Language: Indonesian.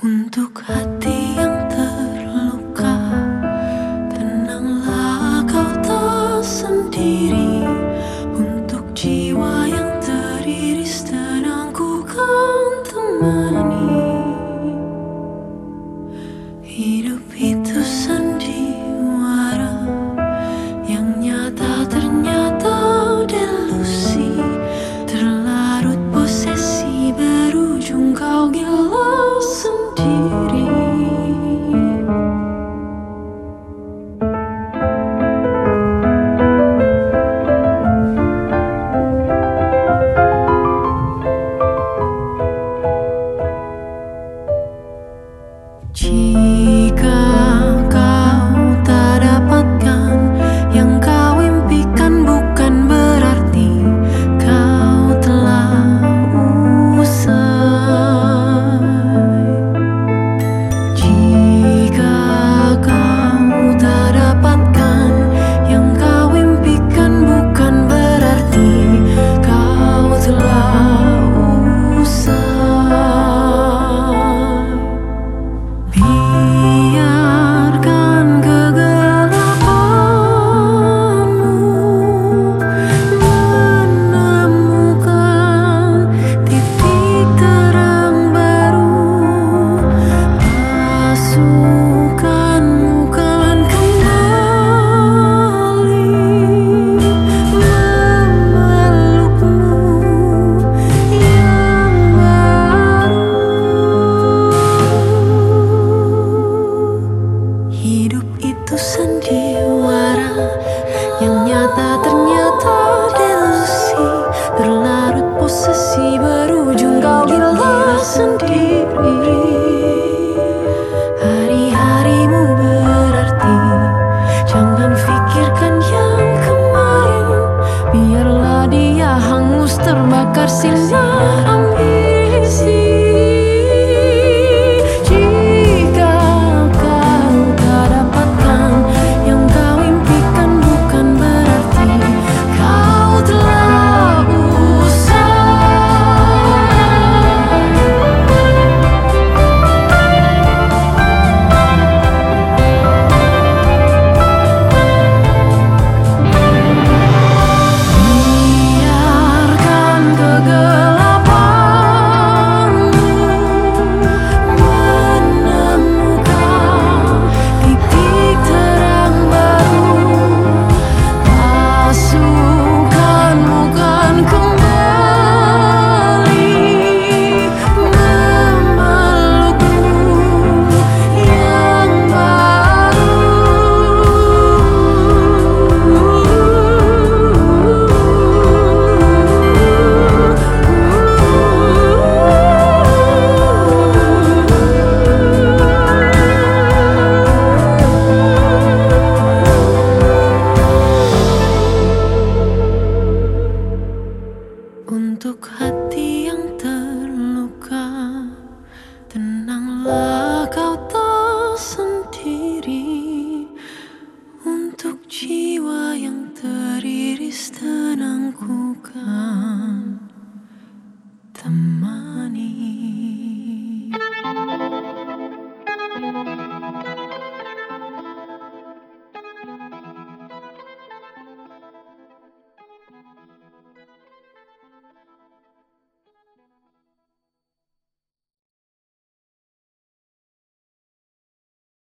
untuk hati yang 情。dia hangus terbakar sinar ambisi. Untuk hati yang ter